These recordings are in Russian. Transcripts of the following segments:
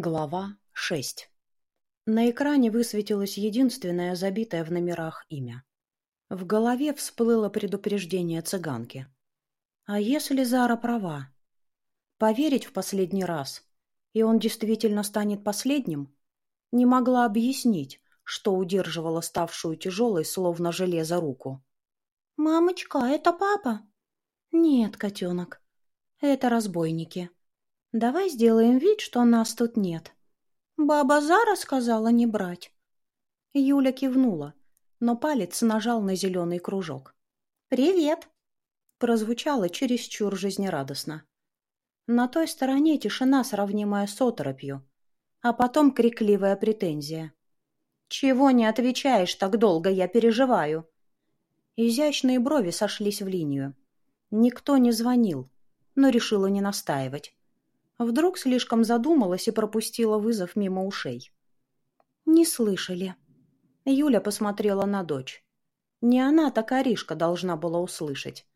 Глава 6 На экране высветилось единственное забитое в номерах имя. В голове всплыло предупреждение цыганки. А если Зара права? Поверить в последний раз, и он действительно станет последним? Не могла объяснить, что удерживало ставшую тяжелой, словно железо, руку. «Мамочка, это папа?» «Нет, котенок, это разбойники». Давай сделаем вид, что нас тут нет. Баба Зара сказала не брать. Юля кивнула, но палец нажал на зеленый кружок. «Привет!» Прозвучало чересчур жизнерадостно. На той стороне тишина, сравнимая с оторопью, а потом крикливая претензия. «Чего не отвечаешь так долго, я переживаю?» Изящные брови сошлись в линию. Никто не звонил, но решила не настаивать. Вдруг слишком задумалась и пропустила вызов мимо ушей. Не слышали. Юля посмотрела на дочь. Не она, так Аришка должна была услышать.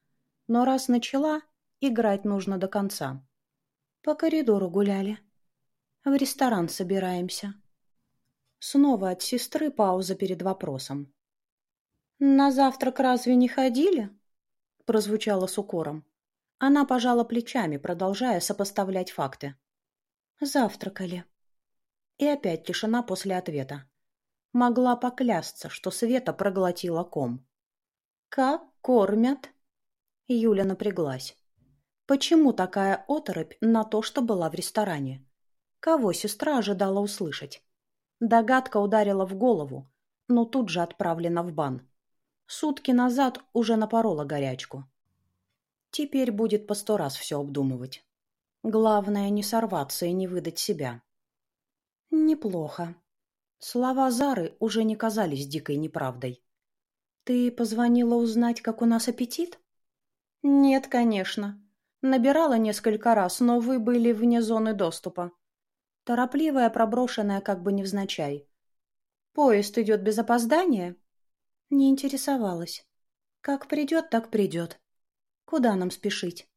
Но раз начала, играть нужно до конца. По коридору гуляли. В ресторан собираемся. Снова от сестры пауза перед вопросом. «На завтрак разве не ходили?» прозвучало с укором. Она пожала плечами, продолжая сопоставлять факты. Завтракали. И опять тишина после ответа. Могла поклясться, что Света проглотила ком. «Как кормят?» Юля напряглась. Почему такая оторопь на то, что была в ресторане? Кого сестра ожидала услышать? Догадка ударила в голову, но тут же отправлена в бан. Сутки назад уже напорола горячку. Теперь будет по сто раз все обдумывать. Главное не сорваться и не выдать себя. Неплохо. Слова Зары уже не казались дикой неправдой. Ты позвонила узнать, как у нас аппетит? Нет, конечно. Набирала несколько раз, но вы были вне зоны доступа. Торопливая, проброшенная как бы невзначай. Поезд идет без опоздания? Не интересовалась. Как придет, так придет. Куда нам спешить?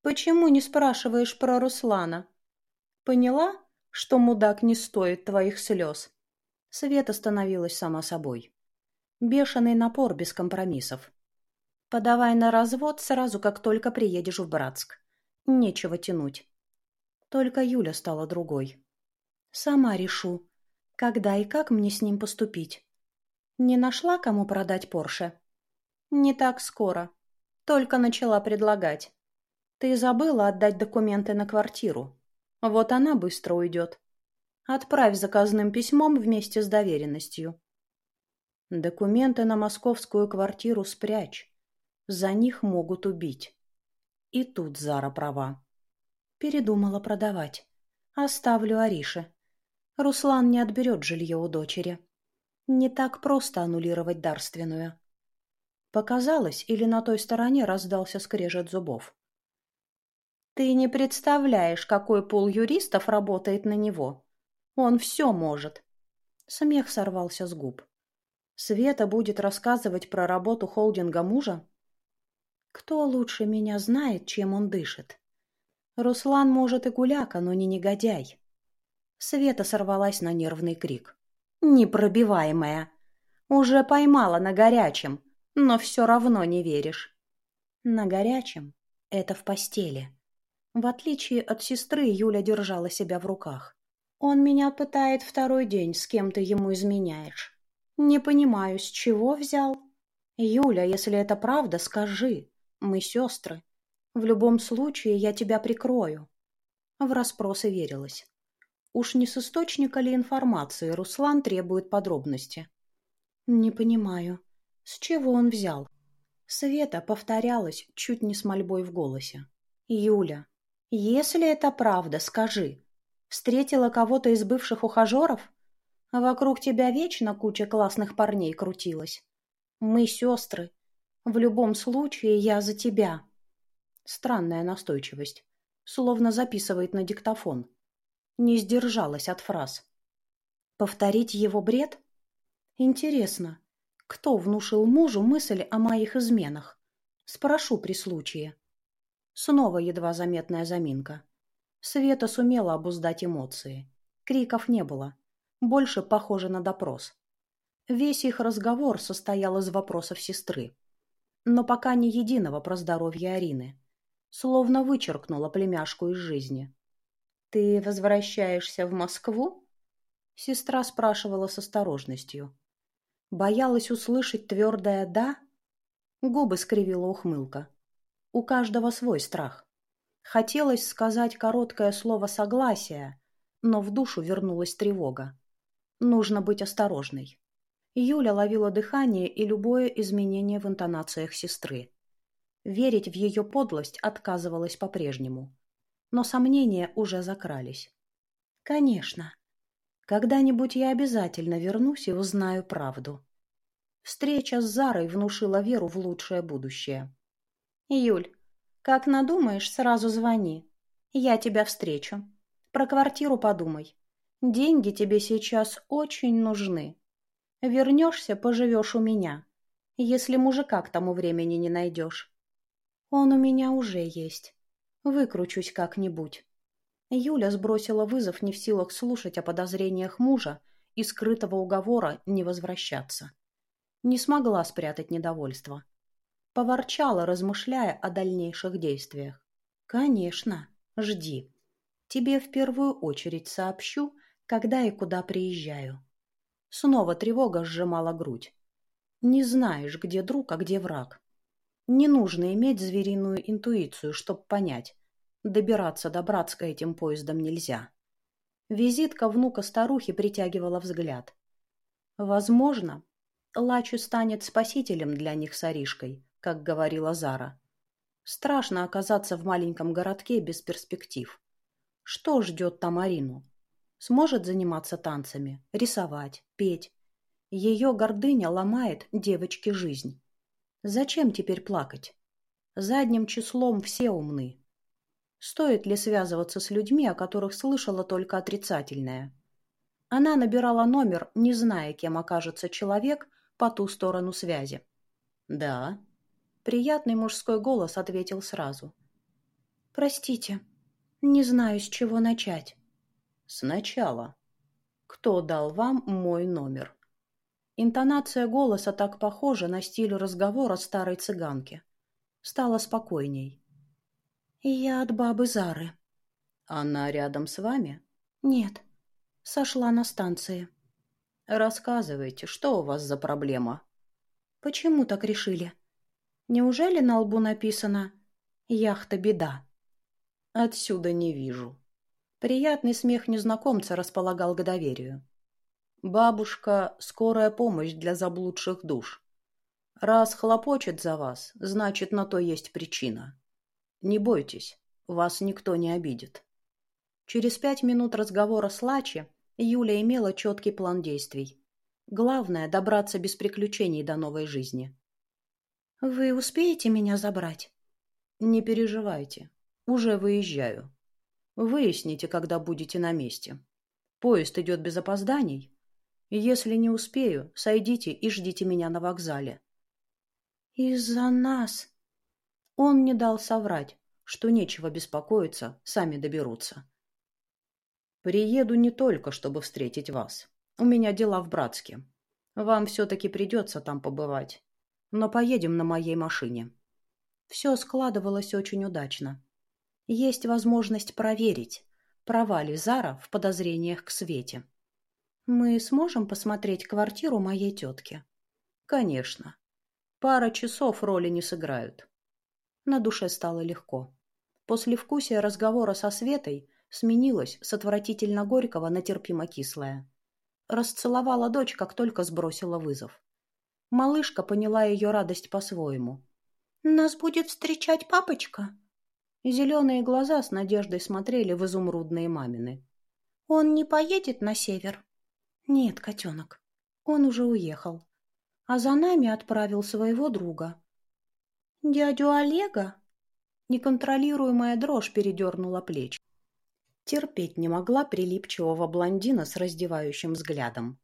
Почему не спрашиваешь про Руслана? Поняла, что мудак не стоит твоих слез? Света становилась сама собой. Бешеный напор без компромиссов. Подавай на развод сразу, как только приедешь в Братск. Нечего тянуть. Только Юля стала другой. Сама решу, когда и как мне с ним поступить. Не нашла, кому продать Порше? Не так скоро. Только начала предлагать. Ты забыла отдать документы на квартиру. Вот она быстро уйдет. Отправь заказным письмом вместе с доверенностью. Документы на московскую квартиру спрячь. За них могут убить. И тут Зара права. Передумала продавать. Оставлю Арише. Руслан не отберет жилье у дочери. Не так просто аннулировать дарственную. Показалось, или на той стороне раздался скрежет зубов. «Ты не представляешь, какой пол юристов работает на него. Он все может». Смех сорвался с губ. Света будет рассказывать про работу холдинга мужа? Кто лучше меня знает, чем он дышит? Руслан, может, и гуляка, но не негодяй. Света сорвалась на нервный крик. «Непробиваемая! Уже поймала на горячем!» Но все равно не веришь. На горячем — это в постели. В отличие от сестры, Юля держала себя в руках. Он меня пытает второй день, с кем ты ему изменяешь. Не понимаю, с чего взял? Юля, если это правда, скажи. Мы сестры. В любом случае я тебя прикрою. В расспросы верилась. Уж не с источника ли информации Руслан требует подробности? Не понимаю. С чего он взял? Света повторялась чуть не с мольбой в голосе. «Юля, если это правда, скажи. Встретила кого-то из бывших ухажеров? Вокруг тебя вечно куча классных парней крутилась. Мы сестры. В любом случае я за тебя». Странная настойчивость. Словно записывает на диктофон. Не сдержалась от фраз. Повторить его бред? Интересно, кто внушил мужу мысль о моих изменах? Спрошу при случае. Снова едва заметная заминка. Света сумела обуздать эмоции. Криков не было. Больше похоже на допрос. Весь их разговор состоял из вопросов сестры. Но пока ни единого про здоровье Арины. Словно вычеркнула племяшку из жизни. «Ты возвращаешься в Москву?» Сестра спрашивала с осторожностью. Боялась услышать твердое «да»? Губы скривила ухмылка. У каждого свой страх. Хотелось сказать короткое слово согласия, но в душу вернулась тревога. Нужно быть осторожной. Юля ловила дыхание и любое изменение в интонациях сестры. Верить в ее подлость отказывалась по-прежнему. Но сомнения уже закрались. «Конечно. Когда-нибудь я обязательно вернусь и узнаю правду». Встреча с Зарой внушила веру в лучшее будущее. «Юль, как надумаешь, сразу звони. Я тебя встречу. Про квартиру подумай. Деньги тебе сейчас очень нужны. Вернешься, поживешь у меня, если мужика к тому времени не найдешь. Он у меня уже есть. Выкручусь как-нибудь. Юля сбросила вызов не в силах слушать о подозрениях мужа и скрытого уговора не возвращаться. Не смогла спрятать недовольство. Поворчала, размышляя о дальнейших действиях. «Конечно, жди. Тебе в первую очередь сообщу, когда и куда приезжаю». Снова тревога сжимала грудь. Не знаешь, где друг, а где враг. Не нужно иметь звериную интуицию, чтобы понять. Добираться до Братска этим поездом нельзя. Визитка внука старухи притягивала взгляд. Возможно, Лачу станет спасителем для них с Аришкой, как говорила Зара. Страшно оказаться в маленьком городке без перспектив. Что ждет там Арину? Сможет заниматься танцами, рисовать, петь. Ее гордыня ломает девочке жизнь. Зачем теперь плакать? Задним числом все умны. Стоит ли связываться с людьми, о которых слышала только отрицательное? Она набирала номер, не зная, кем окажется человек по ту сторону связи. «Да». Приятный мужской голос ответил сразу. «Простите, не знаю, с чего начать». Сначала. Кто дал вам мой номер? Интонация голоса так похожа на стиль разговора старой цыганки. Стало спокойней. Я от бабы Зары. Она рядом с вами? Нет. Сошла на станции. Рассказывайте, что у вас за проблема? Почему так решили? Неужели на лбу написано «Яхта беда»? Отсюда не вижу. Приятный смех незнакомца располагал к доверию. «Бабушка — скорая помощь для заблудших душ. Раз хлопочет за вас, значит, на то есть причина. Не бойтесь, вас никто не обидит». Через пять минут разговора с Лачи Юля имела четкий план действий. Главное — добраться без приключений до новой жизни. «Вы успеете меня забрать?» «Не переживайте. Уже выезжаю. Выясните, когда будете на месте. Поезд идет без опозданий. Если не успею, сойдите и ждите меня на вокзале. Из-за нас. Он не дал соврать, что нечего беспокоиться, сами доберутся. Приеду не только, чтобы встретить вас. У меня дела в Братске. Вам все-таки придется там побывать. Но поедем на моей машине. Все складывалось очень удачно. Есть возможность проверить, права ли Зара в подозрениях к Свете. Мы сможем посмотреть квартиру моей тетки? Конечно. Пара часов роли не сыграют. На душе стало легко. После вкусия разговора со Светой сменилось с отвратительно горького на терпимо кислое. Расцеловала дочь, как только сбросила вызов. Малышка поняла ее радость по-своему. «Нас будет встречать папочка?» Зеленые глаза с надеждой смотрели в изумрудные мамины. «Он не поедет на север?» «Нет, котенок, он уже уехал. А за нами отправил своего друга». «Дядю Олега?» Неконтролируемая дрожь передернула плечи. Терпеть не могла прилипчивого блондина с раздевающим взглядом.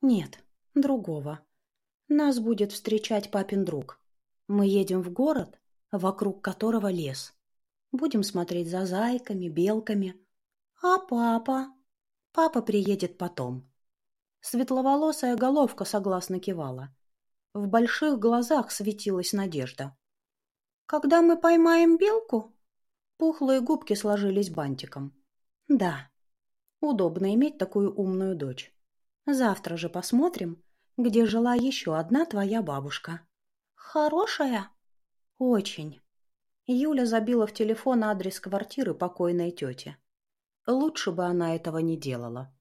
«Нет, другого. Нас будет встречать папин друг. Мы едем в город, вокруг которого лес. Будем смотреть за зайками, белками. А папа? Папа приедет потом. Светловолосая головка согласно кивала. В больших глазах светилась надежда. Когда мы поймаем белку? Пухлые губки сложились бантиком. Да, удобно иметь такую умную дочь. Завтра же посмотрим, где жила еще одна твоя бабушка. Хорошая? Очень. Юля забила в телефон адрес квартиры покойной тети. Лучше бы она этого не делала.